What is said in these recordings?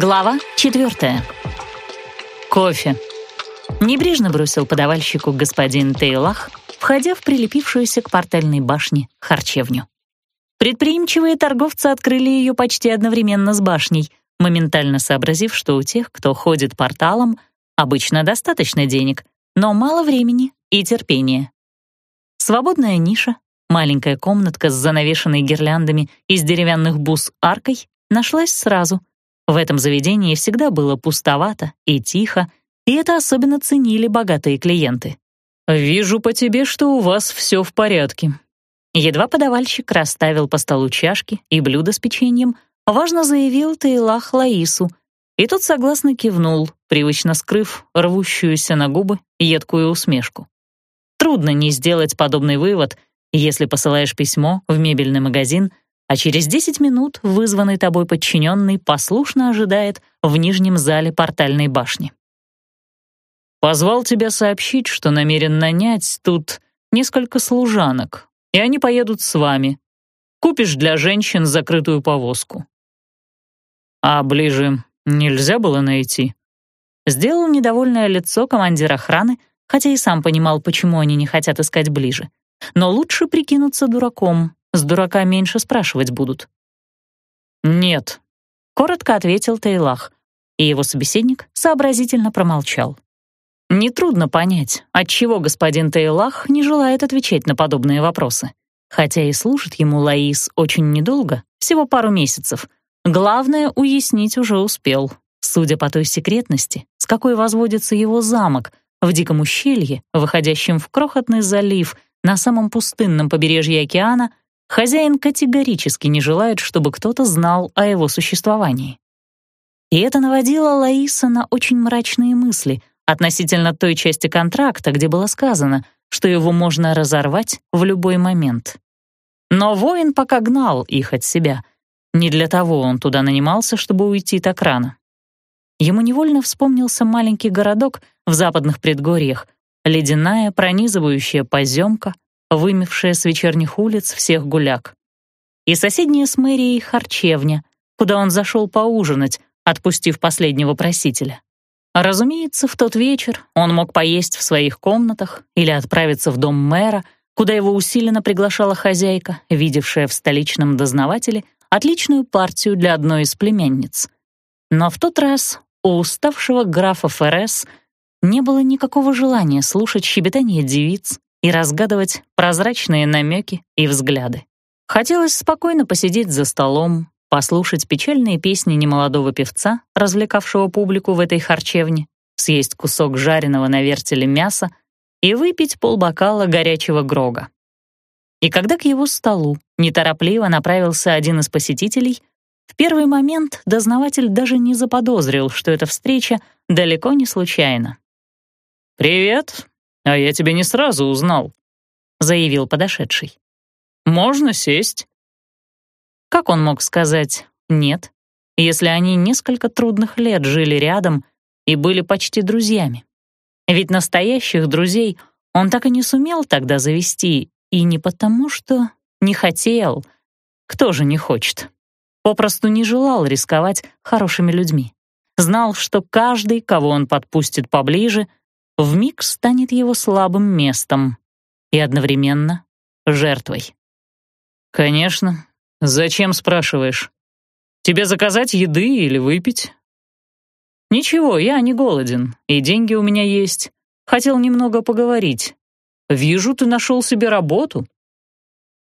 Глава четвертая. Кофе. Небрежно бросил подавальщику господин Тейлах, входя в прилепившуюся к портальной башне харчевню. Предприимчивые торговцы открыли ее почти одновременно с башней, моментально сообразив, что у тех, кто ходит порталом, обычно достаточно денег, но мало времени и терпения. Свободная ниша, маленькая комнатка с занавешенной гирляндами из деревянных бус аркой нашлась сразу. В этом заведении всегда было пустовато и тихо, и это особенно ценили богатые клиенты. «Вижу по тебе, что у вас все в порядке». Едва подавальщик расставил по столу чашки и блюда с печеньем, важно заявил Тейлах Лаису, и тот согласно кивнул, привычно скрыв рвущуюся на губы едкую усмешку. Трудно не сделать подобный вывод, если посылаешь письмо в мебельный магазин, а через 10 минут вызванный тобой подчиненный послушно ожидает в нижнем зале портальной башни. «Позвал тебя сообщить, что намерен нанять тут несколько служанок, и они поедут с вами. Купишь для женщин закрытую повозку». «А ближе нельзя было найти?» Сделал недовольное лицо командир охраны, хотя и сам понимал, почему они не хотят искать ближе. Но лучше прикинуться дураком, с дурака меньше спрашивать будут. «Нет», — коротко ответил Тейлах, и его собеседник сообразительно промолчал. Нетрудно понять, отчего господин Тейлах не желает отвечать на подобные вопросы. Хотя и служит ему Лаис очень недолго, всего пару месяцев. Главное, уяснить уже успел. Судя по той секретности, с какой возводится его замок, в диком ущелье, выходящем в крохотный залив на самом пустынном побережье океана, хозяин категорически не желает, чтобы кто-то знал о его существовании. И это наводило Лаиса на очень мрачные мысли относительно той части контракта, где было сказано, что его можно разорвать в любой момент. Но воин пока гнал их от себя. Не для того он туда нанимался, чтобы уйти так рано. Ему невольно вспомнился маленький городок в западных предгорьях, ледяная пронизывающая поземка, вымевшая с вечерних улиц всех гуляк. И соседняя с мэрией харчевня, куда он зашел поужинать, отпустив последнего просителя. Разумеется, в тот вечер он мог поесть в своих комнатах или отправиться в дом мэра, куда его усиленно приглашала хозяйка, видевшая в столичном дознавателе отличную партию для одной из племянниц. Но в тот раз у уставшего графа Феррес не было никакого желания слушать щебетание девиц и разгадывать прозрачные намеки и взгляды. Хотелось спокойно посидеть за столом, послушать печальные песни немолодого певца, развлекавшего публику в этой харчевне, съесть кусок жареного на вертеле мяса и выпить полбокала горячего грога. И когда к его столу неторопливо направился один из посетителей, в первый момент дознаватель даже не заподозрил, что эта встреча далеко не случайна. «Привет, а я тебя не сразу узнал», — заявил подошедший. «Можно сесть?» Как он мог сказать «нет», если они несколько трудных лет жили рядом и были почти друзьями? Ведь настоящих друзей он так и не сумел тогда завести, и не потому, что не хотел. Кто же не хочет? Попросту не желал рисковать хорошими людьми. Знал, что каждый, кого он подпустит поближе, вмиг станет его слабым местом и одновременно жертвой. «Конечно. Зачем спрашиваешь? Тебе заказать еды или выпить?» «Ничего, я не голоден, и деньги у меня есть. Хотел немного поговорить. Вижу, ты нашел себе работу».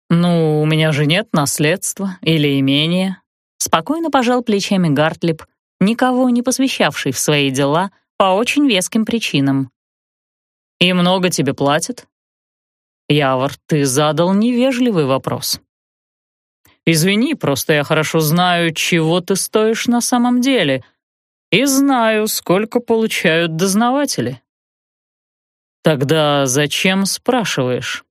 «Ну, у меня же нет наследства или имения. Спокойно пожал плечами Гартлип, никого не посвящавший в свои дела по очень веским причинам. «И много тебе платят?» «Явор, ты задал невежливый вопрос». «Извини, просто я хорошо знаю, чего ты стоишь на самом деле, и знаю, сколько получают дознаватели». «Тогда зачем спрашиваешь?»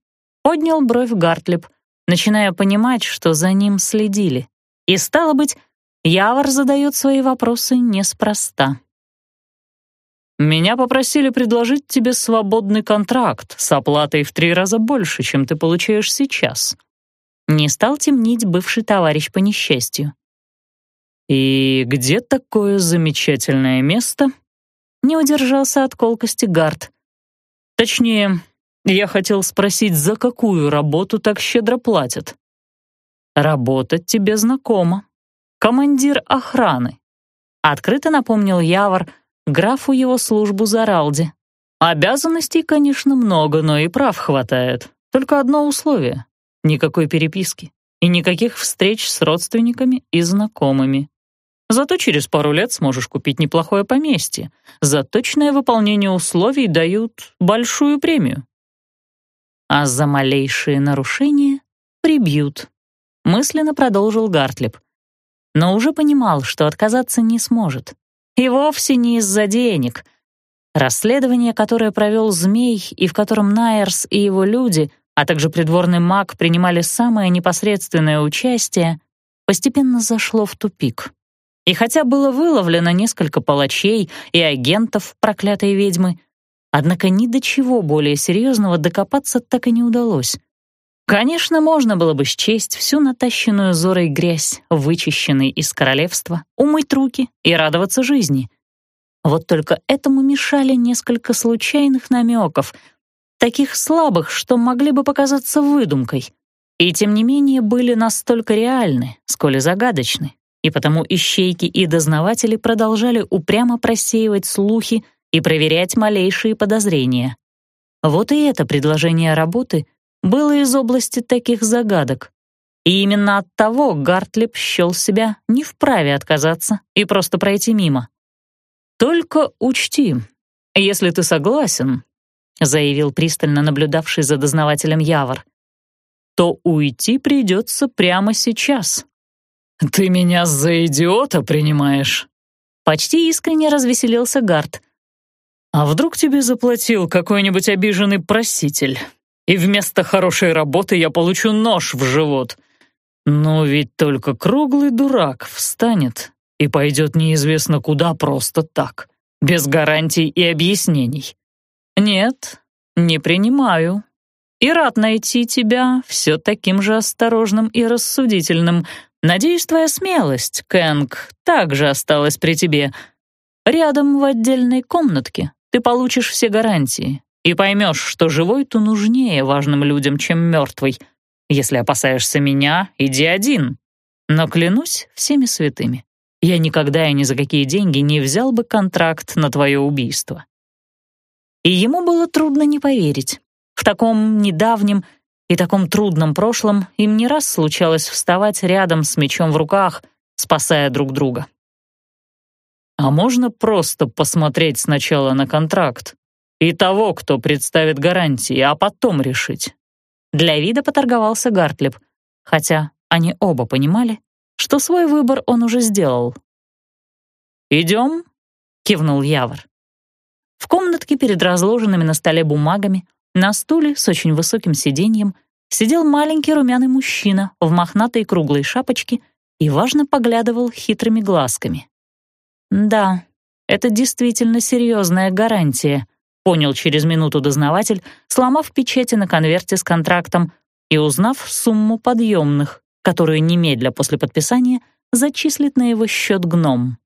Поднял бровь Гартлип, начиная понимать, что за ним следили. И, стало быть, Явор задает свои вопросы неспроста. «Меня попросили предложить тебе свободный контракт с оплатой в три раза больше, чем ты получаешь сейчас». Не стал темнить бывший товарищ по несчастью. «И где такое замечательное место?» Не удержался от колкости Гард. «Точнее, я хотел спросить, за какую работу так щедро платят?» «Работа тебе знакома. Командир охраны». Открыто напомнил Явор графу его службу за Ралди. «Обязанностей, конечно, много, но и прав хватает. Только одно условие — никакой переписки и никаких встреч с родственниками и знакомыми. Зато через пару лет сможешь купить неплохое поместье. За точное выполнение условий дают большую премию. А за малейшие нарушения прибьют. Мысленно продолжил Гартлип. Но уже понимал, что отказаться не сможет. И вовсе не из-за денег. Расследование, которое провел Змей и в котором Найерс и его люди, а также придворный маг принимали самое непосредственное участие, постепенно зашло в тупик. И хотя было выловлено несколько палачей и агентов проклятой ведьмы, однако ни до чего более серьезного докопаться так и не удалось. Конечно, можно было бы счесть всю натащенную Зорой грязь, вычищенной из королевства, умыть руки и радоваться жизни. Вот только этому мешали несколько случайных намеков, таких слабых, что могли бы показаться выдумкой, и тем не менее были настолько реальны, сколь и загадочны и потому ищейки и дознаватели продолжали упрямо просеивать слухи и проверять малейшие подозрения. Вот и это предложение работы было из области таких загадок. И именно от того Гартлип счел себя не вправе отказаться и просто пройти мимо. «Только учти, если ты согласен», — заявил пристально наблюдавший за дознавателем Явор, «то уйти придется прямо сейчас, «Ты меня за идиота принимаешь?» Почти искренне развеселился Гард. «А вдруг тебе заплатил какой-нибудь обиженный проситель, и вместо хорошей работы я получу нож в живот? Ну ведь только круглый дурак встанет и пойдет неизвестно куда просто так, без гарантий и объяснений. Нет, не принимаю. И рад найти тебя все таким же осторожным и рассудительным, Надеюсь, твоя смелость, Кэнг, также осталась при тебе. Рядом в отдельной комнатке ты получишь все гарантии и поймешь, что живой-то нужнее важным людям, чем мертвый. Если опасаешься меня, иди один. Но клянусь всеми святыми, я никогда и ни за какие деньги не взял бы контракт на твое убийство. И ему было трудно не поверить. В таком недавнем и таком трудном прошлом им не раз случалось вставать рядом с мечом в руках, спасая друг друга. А можно просто посмотреть сначала на контракт и того, кто представит гарантии, а потом решить. Для вида поторговался Гартлеб, хотя они оба понимали, что свой выбор он уже сделал. «Идем?» — кивнул Явор. В комнатке перед разложенными на столе бумагами на стуле с очень высоким сиденьем сидел маленький румяный мужчина в мохнатой круглой шапочке и важно поглядывал хитрыми глазками. «Да, это действительно серьезная гарантия», понял через минуту дознаватель, сломав печати на конверте с контрактом и узнав сумму подъемных, которую немедля после подписания зачислит на его счет гном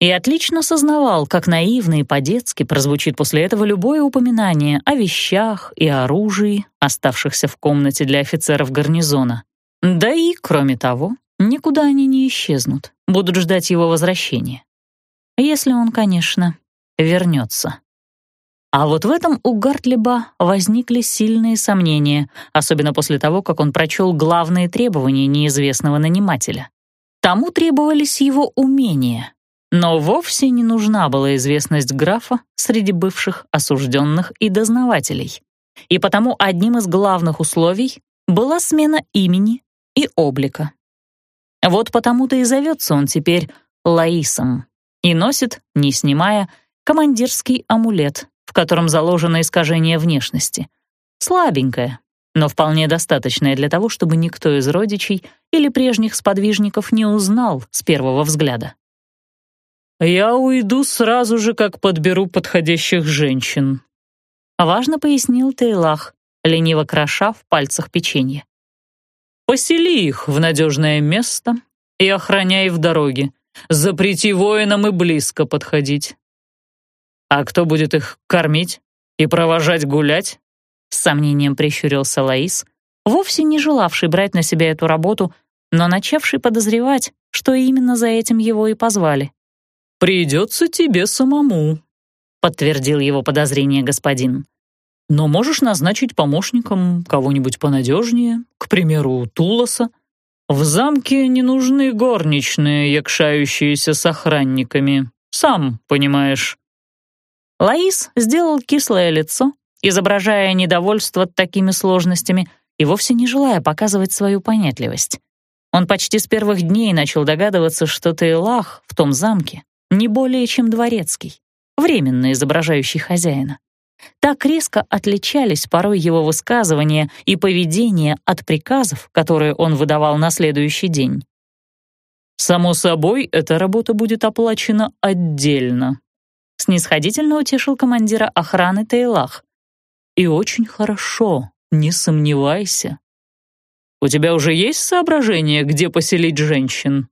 и отлично сознавал, как наивно и по-детски прозвучит после этого любое упоминание о вещах и оружии, оставшихся в комнате для офицеров гарнизона. Да и, кроме того, никуда они не исчезнут, будут ждать его возвращения. Если он, конечно, вернется. А вот в этом у Гартлиба возникли сильные сомнения, особенно после того, как он прочел главные требования неизвестного нанимателя. Тому требовались его умения — но вовсе не нужна была известность графа среди бывших осужденных и дознавателей. И потому одним из главных условий была смена имени и облика. Вот потому-то и зовется он теперь Лаисом и носит, не снимая, командирский амулет, котором заложено искажение внешности. Слабенькое, но вполне достаточное для того, чтобы никто из родичей или прежних сподвижников не узнал с первого взгляда. «Я уйду сразу же, как подберу подходящих женщин», — важно пояснил Тейлах, лениво кроша в пальцах печенье. «Посели их в надежное место и охраняй в дороге. Запрети воинам и близко подходить. А кто будет их кормить и провожать гулять? С сомнением прищурился Лаис, вовсе не желавший брать на себя эту работу, но начавший подозревать, что именно за этим его и позвали. «Придется тебе самому», — подтвердил его подозрение господин. «Но можешь назначить помощником кого-нибудь понадежнее, к примеру, Тулоса. В замке не нужны горничные, якшающиеся с охранниками, сам понимаешь». Лаис сделал кислое лицо, изображая недовольство такими сложностями и вовсе не желая показывать свою понятливость. Он почти с первых дней начал догадываться, что Тейлах в том замке не более чем дворецкий, временно изображающий хозяина. Так резко отличались порой его высказывания и поведение от приказов, которые он выдавал на следующий день. «Само собой, эта работа будет оплачена отдельно», — снисходительно утешил командира охраны Тейлах. «И очень хорошо, не сомневайся. У тебя уже есть соображение, где поселить женщин?»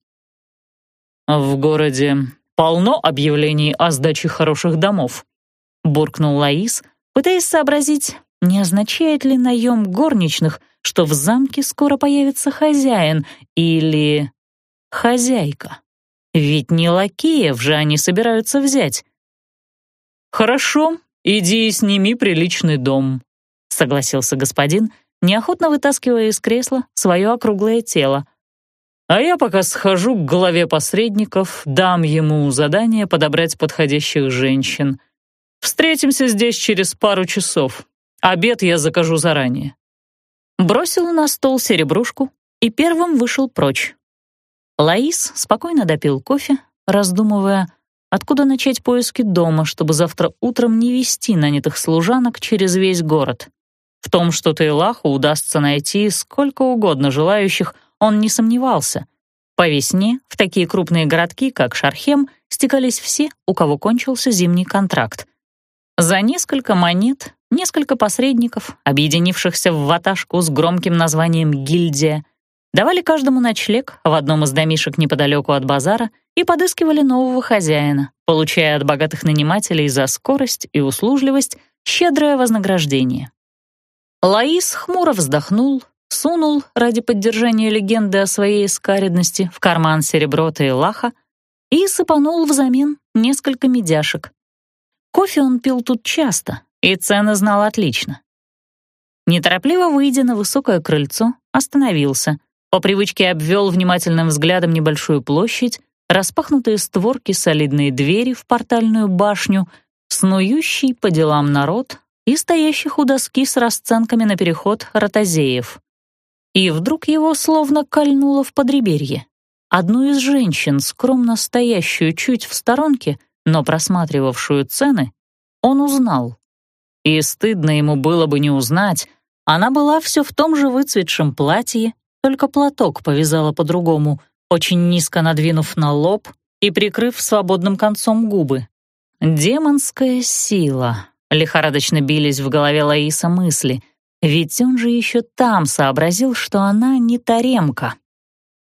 «В городе полно объявлений о сдаче хороших домов», — буркнул Лаис, пытаясь сообразить, не означает ли наем горничных, что в замке скоро появится хозяин или хозяйка. Ведь не лакеев же они собираются взять. «Хорошо, иди и сними приличный дом», — согласился господин, неохотно вытаскивая из кресла свое округлое тело. А я пока схожу к главе посредников, дам ему задание подобрать подходящих женщин. Встретимся здесь через пару часов. Обед я закажу заранее». Бросил на стол серебрушку и первым вышел прочь. Лаис спокойно допил кофе, раздумывая, откуда начать поиски дома, чтобы завтра утром не вести нанятых служанок через весь город. В том, что Тейлаху удастся найти сколько угодно желающих, он не сомневался. По весне в такие крупные городки, как Шархем, стекались все, у кого кончился зимний контракт. За несколько монет, несколько посредников, объединившихся в ваташку с громким названием «Гильдия», давали каждому ночлег в одном из домишек неподалеку от базара и подыскивали нового хозяина, получая от богатых нанимателей за скорость и услужливость щедрое вознаграждение. Лаис хмуро вздохнул, сунул ради поддержания легенды о своей скаредности в карман серебро Тейлаха и сыпанул взамен несколько медяшек. Кофе он пил тут часто и цены знал отлично. Неторопливо выйдя на высокое крыльцо, остановился, по привычке обвел внимательным взглядом небольшую площадь, распахнутые створки солидные двери в портальную башню, снующий по делам народ и стоящих у доски с расценками на переход ротозеев. И вдруг его словно кольнуло в подреберье. Одну из женщин, скромно стоящую чуть в сторонке, но просматривавшую цены, он узнал. И стыдно ему было бы не узнать, она была все в том же выцветшем платье, только платок повязала по-другому, очень низко надвинув на лоб и прикрыв свободным концом губы. Демонская сила. Лихорадочно бились в голове Лаиса мысли — ведь он же еще там сообразил, что она не Таремка.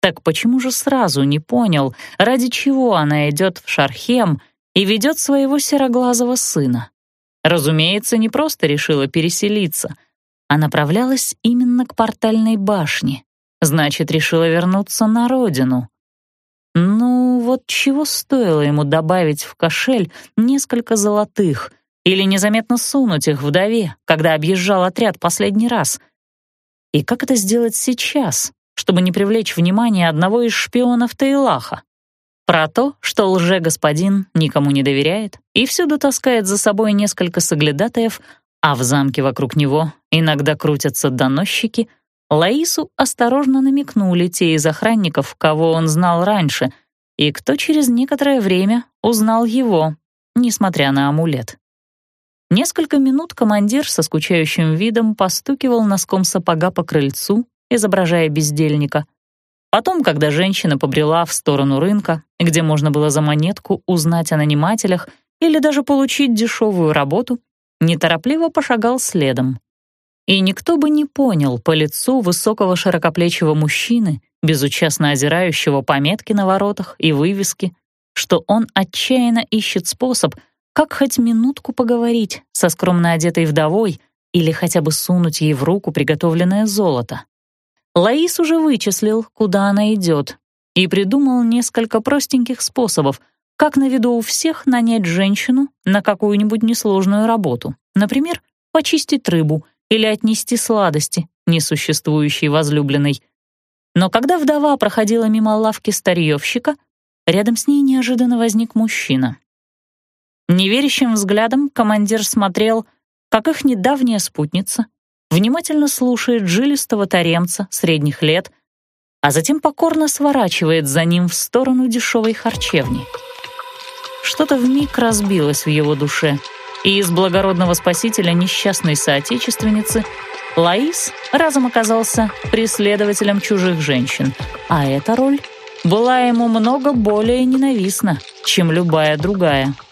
Так почему же сразу не понял, ради чего она идет в Шархем и ведет своего сероглазого сына? Разумеется, не просто решила переселиться, а направлялась именно к портальной башне. Значит, решила вернуться на родину. Ну, вот чего стоило ему добавить в кошель несколько золотых — или незаметно сунуть их вдове, когда объезжал отряд последний раз. И как это сделать сейчас, чтобы не привлечь внимание одного из шпионов Тейлаха? Про то, что лже-господин никому не доверяет и всюду таскает за собой несколько соглядатаев, а в замке вокруг него иногда крутятся доносчики, Лаису осторожно намекнули те из охранников, кого он знал раньше, и кто через некоторое время узнал его, несмотря на амулет. Несколько минут командир со скучающим видом постукивал носком сапога по крыльцу, изображая бездельника. Потом, когда женщина побрела в сторону рынка, где можно было за монетку узнать о нанимателях или даже получить дешевую работу, неторопливо пошагал следом. И никто бы не понял по лицу высокого широкоплечего мужчины, безучастно озирающего пометки на воротах и вывески, что он отчаянно ищет способ, как хоть минутку поговорить со скромно одетой вдовой или хотя бы сунуть ей в руку приготовленное золото. Лаис уже вычислил, куда она идет, и придумал несколько простеньких способов, как на виду у всех нанять женщину на какую-нибудь несложную работу. Например, почистить рыбу или отнести сладости несуществующей возлюбленной. Но когда вдова проходила мимо лавки старьевщика, рядом с ней неожиданно возник мужчина. Неверящим взглядом командир смотрел, как их недавняя спутница внимательно слушает жилистого таремца средних лет, а затем покорно сворачивает за ним в сторону дешевой харчевни. Что-то вмиг разбилось в его душе, и из благородного спасителя несчастной соотечественницы Лаис разом оказался преследователем чужих женщин, а эта роль была ему много более ненавистна, чем любая другая —